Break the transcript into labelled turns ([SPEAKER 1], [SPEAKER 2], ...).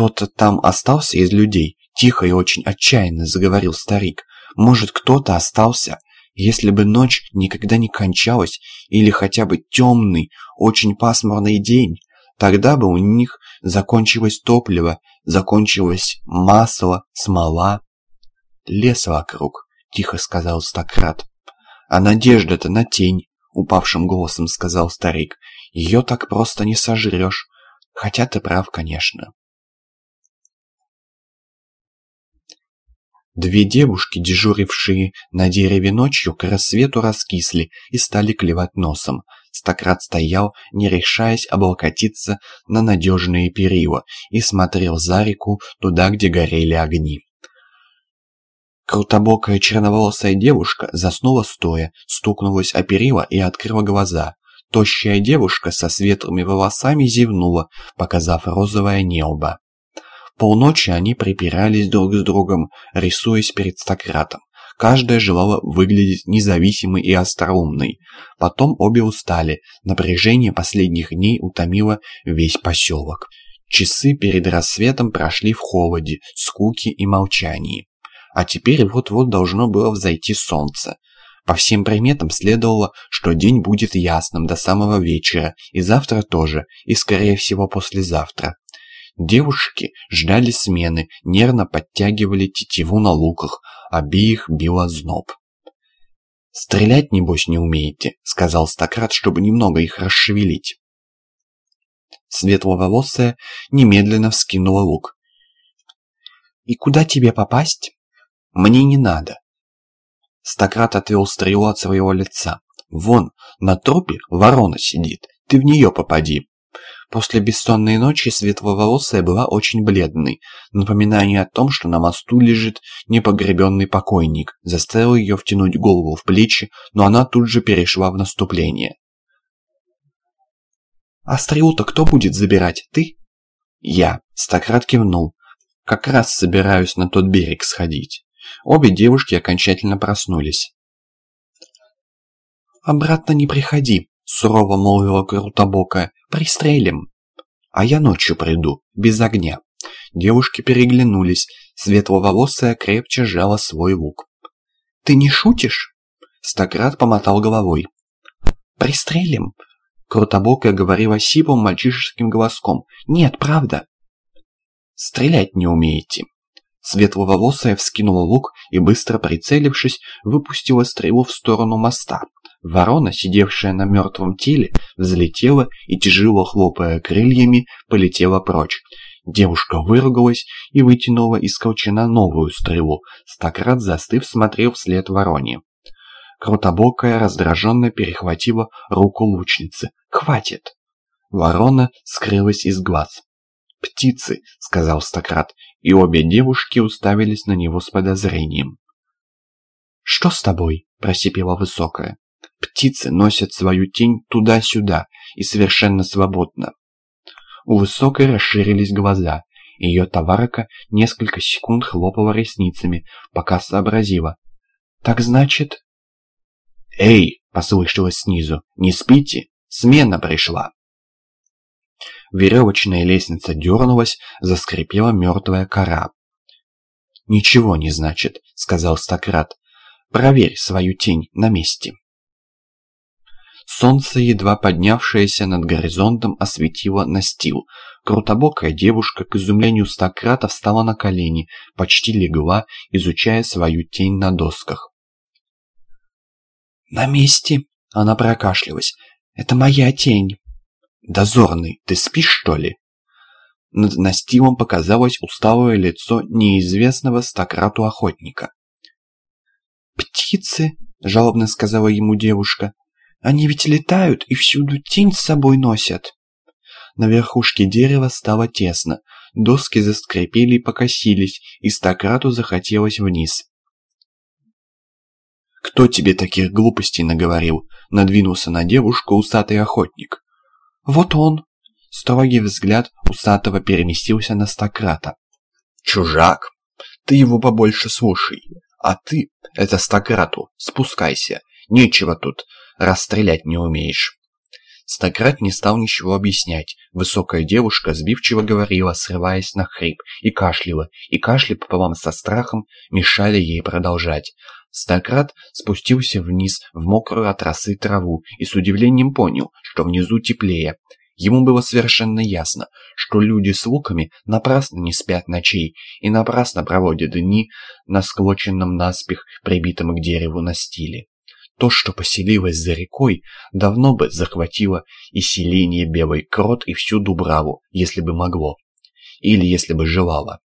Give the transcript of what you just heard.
[SPEAKER 1] «Кто-то там остался из людей?» Тихо и очень отчаянно заговорил старик. «Может, кто-то остался? Если бы ночь никогда не кончалась, или хотя бы темный, очень пасмурный день, тогда бы у них закончилось топливо, закончилось масло, смола». «Лес вокруг», — тихо сказал Стократ. «А надежда-то на тень», — упавшим голосом сказал старик. «Ее так просто не сожрешь. Хотя ты прав, конечно». Две девушки, дежурившие на дереве ночью, к рассвету раскисли и стали клевать носом. Стократ стоял, не решаясь облокотиться на надежные перила, и смотрел за реку, туда, где горели огни. Крутобокая черноволосая девушка заснула стоя, стукнулась о перила и открыла глаза. Тощая девушка со светлыми волосами зевнула, показав розовое небо. Полночи они припирались друг с другом, рисуясь перед Стократом. Каждая желала выглядеть независимой и остроумной. Потом обе устали, напряжение последних дней утомило весь поселок. Часы перед рассветом прошли в холоде, скуке и молчании. А теперь вот-вот должно было взойти солнце. По всем приметам следовало, что день будет ясным до самого вечера, и завтра тоже, и скорее всего послезавтра. Девушки ждали смены, нервно подтягивали тетиву на луках, обеих било зноб. «Стрелять, небось, не умеете», — сказал Стократ, чтобы немного их расшевелить. Светловолосая немедленно вскинула лук. «И куда тебе попасть?» «Мне не надо». Стократ отвел стрелу от своего лица. «Вон, на трупе ворона сидит, ты в нее попади». После бессонной ночи светловолосая была очень бледной. Напоминание о том, что на мосту лежит непогребенный покойник, заставило ее втянуть голову в плечи, но она тут же перешла в наступление. «А стрелу-то кто будет забирать, ты?» «Я», — Стократ кивнул. «Как раз собираюсь на тот берег сходить». Обе девушки окончательно проснулись. «Обратно не приходи», — сурово молвила Крутобокая. Пристрелим. А я ночью приду, без огня. Девушки переглянулись. Светловолосая крепче сжала свой лук. «Ты не шутишь?» Стократ помотал головой. «Пристрелим?» Крутобокая говорила сиплым мальчишеским голоском. «Нет, правда». «Стрелять не умеете». Светловолосая вскинула лук и, быстро прицелившись, выпустила стрелу в сторону моста. Ворона, сидевшая на мертвом теле, взлетела и, тяжело хлопая крыльями, полетела прочь. Девушка выругалась и вытянула из колчана новую стрелу. Стократ, застыв, смотрел вслед вороне. Крутобокая раздраженно перехватила руку лучницы. «Хватит!» Ворона скрылась из глаз. «Птицы!» — сказал Стократ, и обе девушки уставились на него с подозрением. «Что с тобой?» — просипела высокая. Птицы носят свою тень туда-сюда и совершенно свободно. У Высокой расширились глаза. Ее товарка несколько секунд хлопала ресницами, пока сообразила. «Так значит...» «Эй!» — послышалось снизу. «Не спите? Смена пришла!» Веревочная лестница дернулась, заскрипела мертвая кора. «Ничего не значит», — сказал Стократ. «Проверь свою тень на месте». Солнце, едва поднявшееся над горизонтом, осветило настил. Крутобокая девушка, к изумлению стократа, встала на колени, почти легла, изучая свою тень на досках. «На месте!» — она прокашлялась. «Это моя тень!» «Дозорный, ты спишь, что ли?» Над настилом показалось усталое лицо неизвестного стократу охотника. «Птицы!» — жалобно сказала ему девушка. Они ведь летают и всюду тень с собой носят. На верхушке дерева стало тесно. Доски заскрипели и покосились, и стократу захотелось вниз. «Кто тебе таких глупостей наговорил?» — надвинулся на девушку усатый охотник. «Вот он!» — строгий взгляд усатого переместился на стократа. «Чужак! Ты его побольше слушай! А ты, это стократу, спускайся! Нечего тут расстрелять не умеешь». Стократ не стал ничего объяснять. Высокая девушка сбивчиво говорила, срываясь на хрип, и кашляла, и кашли пополам со страхом мешали ей продолжать. Стократ спустился вниз в мокрую от росы траву и с удивлением понял, что внизу теплее. Ему было совершенно ясно, что люди с луками напрасно не спят ночей и напрасно проводят дни на склоченном наспех, прибитом к дереву настиле. То, что поселилось за рекой, давно бы захватило и селение Белый Крот, и всю Дубраву, если бы могло. Или если бы желало.